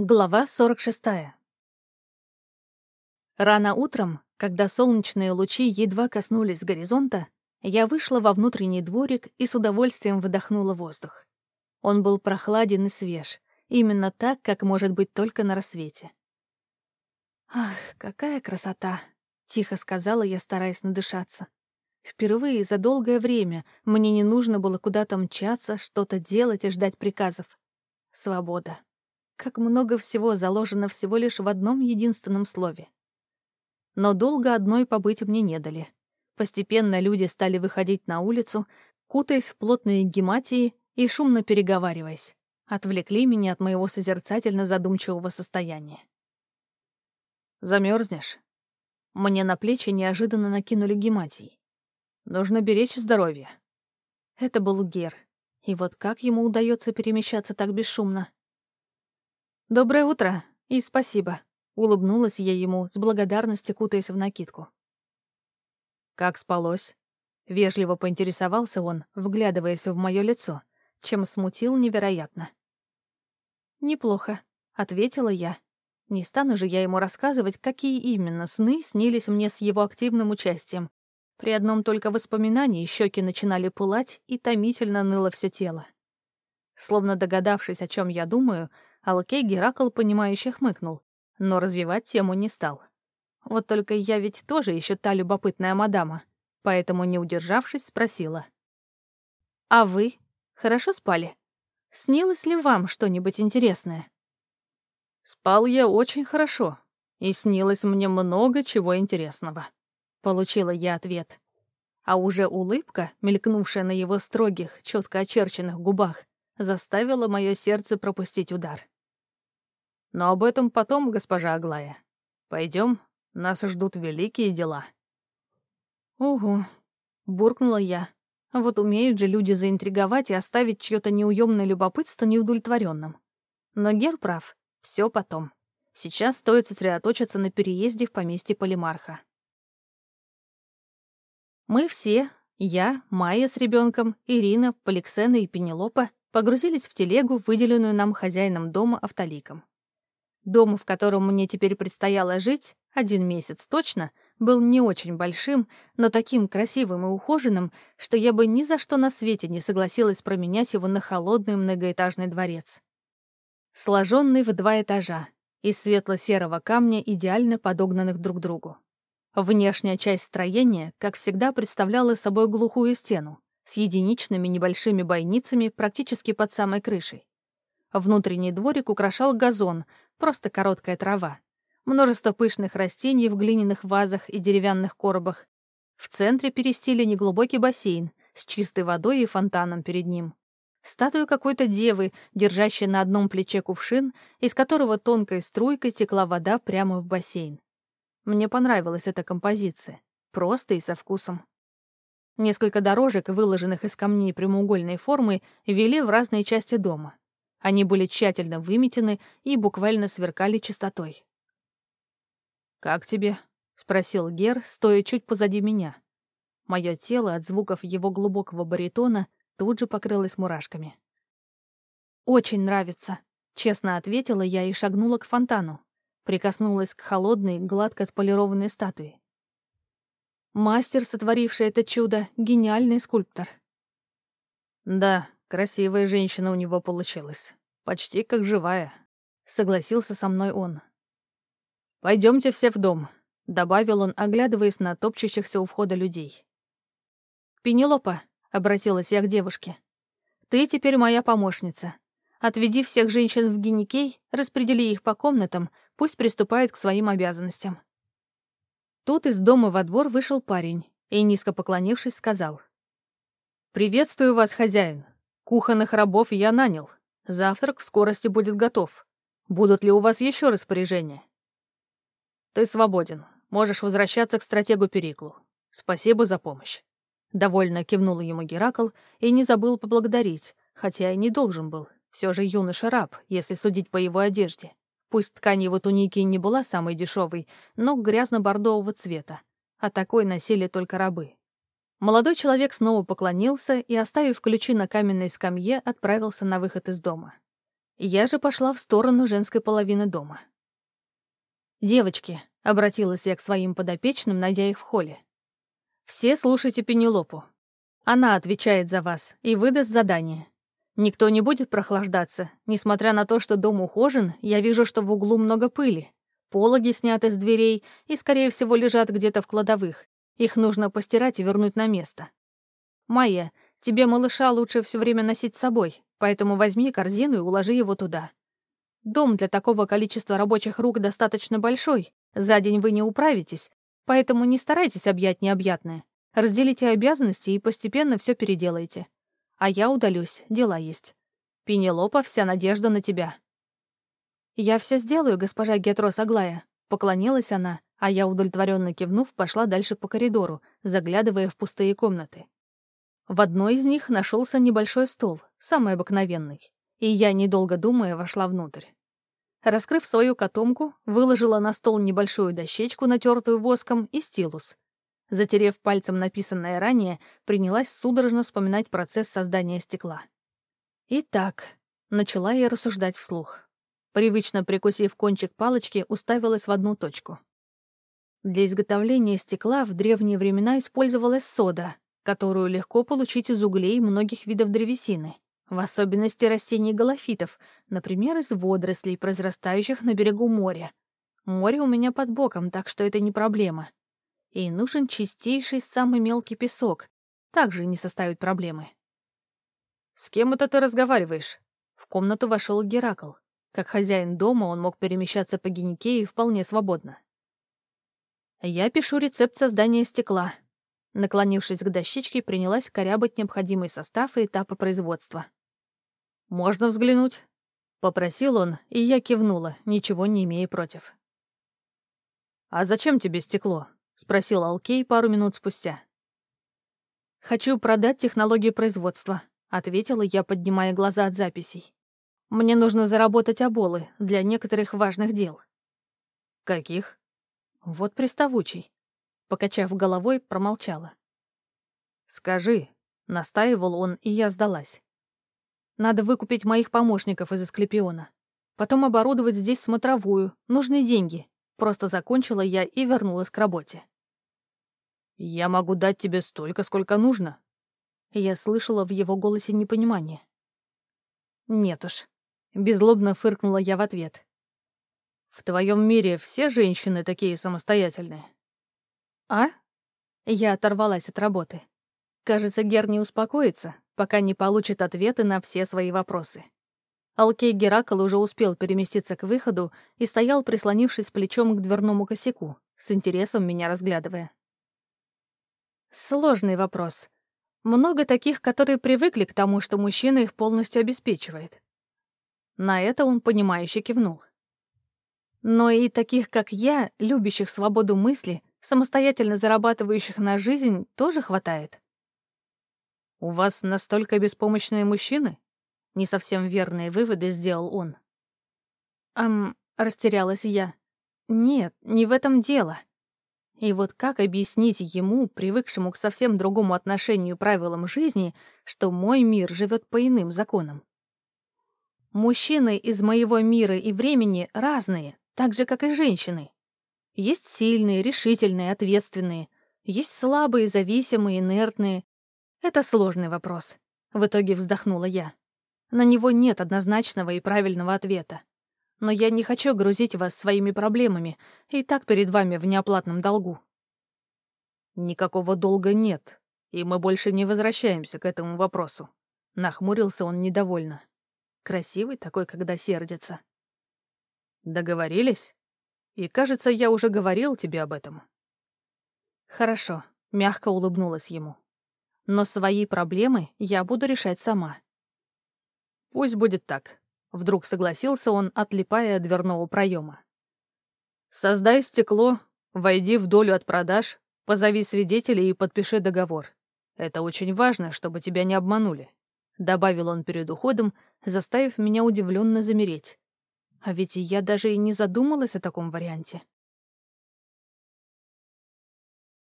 Глава 46. Рано утром, когда солнечные лучи едва коснулись горизонта, я вышла во внутренний дворик и с удовольствием выдохнула воздух. Он был прохладен и свеж, именно так, как может быть только на рассвете. «Ах, какая красота!» — тихо сказала я, стараясь надышаться. Впервые за долгое время мне не нужно было куда-то мчаться, что-то делать и ждать приказов. Свобода. Как много всего заложено всего лишь в одном единственном слове. Но долго одной побыть мне не дали. Постепенно люди стали выходить на улицу, кутаясь в плотные гематии и шумно переговариваясь. Отвлекли меня от моего созерцательно задумчивого состояния. Замерзнешь? Мне на плечи неожиданно накинули гематий. Нужно беречь здоровье. Это был Гер. И вот как ему удается перемещаться так бесшумно? «Доброе утро и спасибо», — улыбнулась я ему, с благодарностью кутаясь в накидку. «Как спалось?» — вежливо поинтересовался он, вглядываясь в мое лицо, чем смутил невероятно. «Неплохо», — ответила я. Не стану же я ему рассказывать, какие именно сны снились мне с его активным участием. При одном только воспоминании щеки начинали пылать и томительно ныло все тело. Словно догадавшись, о чем я думаю, Алкей Геракл, понимающе хмыкнул, но развивать тему не стал. Вот только я ведь тоже еще та любопытная мадама, поэтому, не удержавшись, спросила. «А вы? Хорошо спали? Снилось ли вам что-нибудь интересное?» «Спал я очень хорошо, и снилось мне много чего интересного», — получила я ответ. А уже улыбка, мелькнувшая на его строгих, четко очерченных губах, заставила мое сердце пропустить удар. Но об этом потом, госпожа Аглая. Пойдем, нас ждут великие дела». «Угу», — буркнула я. Вот умеют же люди заинтриговать и оставить чьё-то неуемное любопытство неудовлетворенным. Но Гер прав, все потом. Сейчас стоит сосредоточиться на переезде в поместье Полимарха. Мы все, я, Майя с ребенком, Ирина, Поликсена и Пенелопа, погрузились в телегу, выделенную нам хозяином дома автоликом. Дом, в котором мне теперь предстояло жить, один месяц точно, был не очень большим, но таким красивым и ухоженным, что я бы ни за что на свете не согласилась променять его на холодный многоэтажный дворец. Сложенный в два этажа, из светло-серого камня, идеально подогнанных друг к другу. Внешняя часть строения, как всегда, представляла собой глухую стену с единичными небольшими бойницами практически под самой крышей. Внутренний дворик украшал газон, просто короткая трава. Множество пышных растений в глиняных вазах и деревянных коробах. В центре перестили неглубокий бассейн с чистой водой и фонтаном перед ним. Статуя какой-то девы, держащей на одном плече кувшин, из которого тонкой струйкой текла вода прямо в бассейн. Мне понравилась эта композиция. Просто и со вкусом. Несколько дорожек, выложенных из камней прямоугольной формы, вели в разные части дома. Они были тщательно выметены и буквально сверкали чистотой. «Как тебе?» — спросил Гер, стоя чуть позади меня. Мое тело от звуков его глубокого баритона тут же покрылось мурашками. «Очень нравится», — честно ответила я и шагнула к фонтану. Прикоснулась к холодной, гладко отполированной статуе. Мастер, сотворивший это чудо, гениальный скульптор. «Да, Красивая женщина у него получилась. Почти как живая. Согласился со мной он. Пойдемте все в дом», — добавил он, оглядываясь на топчущихся у входа людей. «Пенелопа», — обратилась я к девушке, — «ты теперь моя помощница. Отведи всех женщин в геникей, распредели их по комнатам, пусть приступают к своим обязанностям». Тут из дома во двор вышел парень и, низко поклонившись, сказал. «Приветствую вас, хозяин. Кухонных рабов я нанял. Завтрак в скорости будет готов. Будут ли у вас еще распоряжения? Ты свободен. Можешь возвращаться к стратегу Периклу. Спасибо за помощь. Довольно кивнул ему Геракл и не забыл поблагодарить, хотя и не должен был. Все же юноша раб, если судить по его одежде. Пусть ткань его туники не была самой дешевой, но грязно-бордового цвета, а такой носили только рабы. Молодой человек снова поклонился и, оставив ключи на каменной скамье, отправился на выход из дома. Я же пошла в сторону женской половины дома. «Девочки», — обратилась я к своим подопечным, найдя их в холле. «Все слушайте Пенелопу. Она отвечает за вас и выдаст задание. Никто не будет прохлаждаться. Несмотря на то, что дом ухожен, я вижу, что в углу много пыли. Пологи сняты с дверей и, скорее всего, лежат где-то в кладовых. Их нужно постирать и вернуть на место. Майя, тебе малыша лучше все время носить с собой, поэтому возьми корзину и уложи его туда. Дом для такого количества рабочих рук достаточно большой. За день вы не управитесь, поэтому не старайтесь объять необъятное. Разделите обязанности и постепенно все переделайте. А я удалюсь, дела есть. Пенелопа, вся надежда на тебя. Я все сделаю, госпожа Гетрос Аглая. Поклонилась она, а я, удовлетворенно кивнув, пошла дальше по коридору, заглядывая в пустые комнаты. В одной из них нашелся небольшой стол, самый обыкновенный, и я, недолго думая, вошла внутрь. Раскрыв свою котомку, выложила на стол небольшую дощечку, натертую воском, и стилус, Затерев пальцем написанное ранее, принялась судорожно вспоминать процесс создания стекла. «Итак», — начала я рассуждать вслух. Привычно прикусив кончик палочки, уставилась в одну точку. Для изготовления стекла в древние времена использовалась сода, которую легко получить из углей многих видов древесины, в особенности растений галофитов, например, из водорослей, произрастающих на берегу моря. Море у меня под боком, так что это не проблема и нужен чистейший самый мелкий песок. Также не составит проблемы. «С кем это ты разговариваешь?» В комнату вошел Геракл. Как хозяин дома он мог перемещаться по Геникею вполне свободно. «Я пишу рецепт создания стекла». Наклонившись к дощечке, принялась корябать необходимый состав и этапы производства. «Можно взглянуть?» — попросил он, и я кивнула, ничего не имея против. «А зачем тебе стекло?» — спросил Алкей пару минут спустя. «Хочу продать технологию производства», — ответила я, поднимая глаза от записей. «Мне нужно заработать оболы для некоторых важных дел». «Каких?» «Вот приставучий». Покачав головой, промолчала. «Скажи», — настаивал он, и я сдалась. «Надо выкупить моих помощников из Асклепиона. Потом оборудовать здесь смотровую. Нужны деньги. Просто закончила я и вернулась к работе. «Я могу дать тебе столько, сколько нужно». Я слышала в его голосе непонимание. «Нет уж». Безлобно фыркнула я в ответ. «В твоем мире все женщины такие самостоятельные?» «А?» Я оторвалась от работы. Кажется, Гер не успокоится, пока не получит ответы на все свои вопросы. Алкей Геракл уже успел переместиться к выходу и стоял, прислонившись плечом к дверному косяку, с интересом меня разглядывая. Сложный вопрос. Много таких, которые привыкли к тому, что мужчина их полностью обеспечивает. На это он понимающе кивнул. Но и таких, как я, любящих свободу мысли, самостоятельно зарабатывающих на жизнь, тоже хватает. «У вас настолько беспомощные мужчины?» Не совсем верные выводы сделал он. «Ам...» — растерялась я. «Нет, не в этом дело. И вот как объяснить ему, привыкшему к совсем другому отношению правилам жизни, что мой мир живет по иным законам? Мужчины из моего мира и времени разные, так же, как и женщины. Есть сильные, решительные, ответственные. Есть слабые, зависимые, инертные. Это сложный вопрос. В итоге вздохнула я. На него нет однозначного и правильного ответа. Но я не хочу грузить вас своими проблемами, и так перед вами в неоплатном долгу. Никакого долга нет, и мы больше не возвращаемся к этому вопросу. Нахмурился он недовольно. Красивый такой, когда сердится. Договорились? И, кажется, я уже говорил тебе об этом. Хорошо, мягко улыбнулась ему. Но свои проблемы я буду решать сама. Пусть будет так. Вдруг согласился он, отлипая от дверного проема. «Создай стекло, войди в долю от продаж, позови свидетелей и подпиши договор. Это очень важно, чтобы тебя не обманули», — добавил он перед уходом, заставив меня удивленно замереть. А ведь я даже и не задумалась о таком варианте.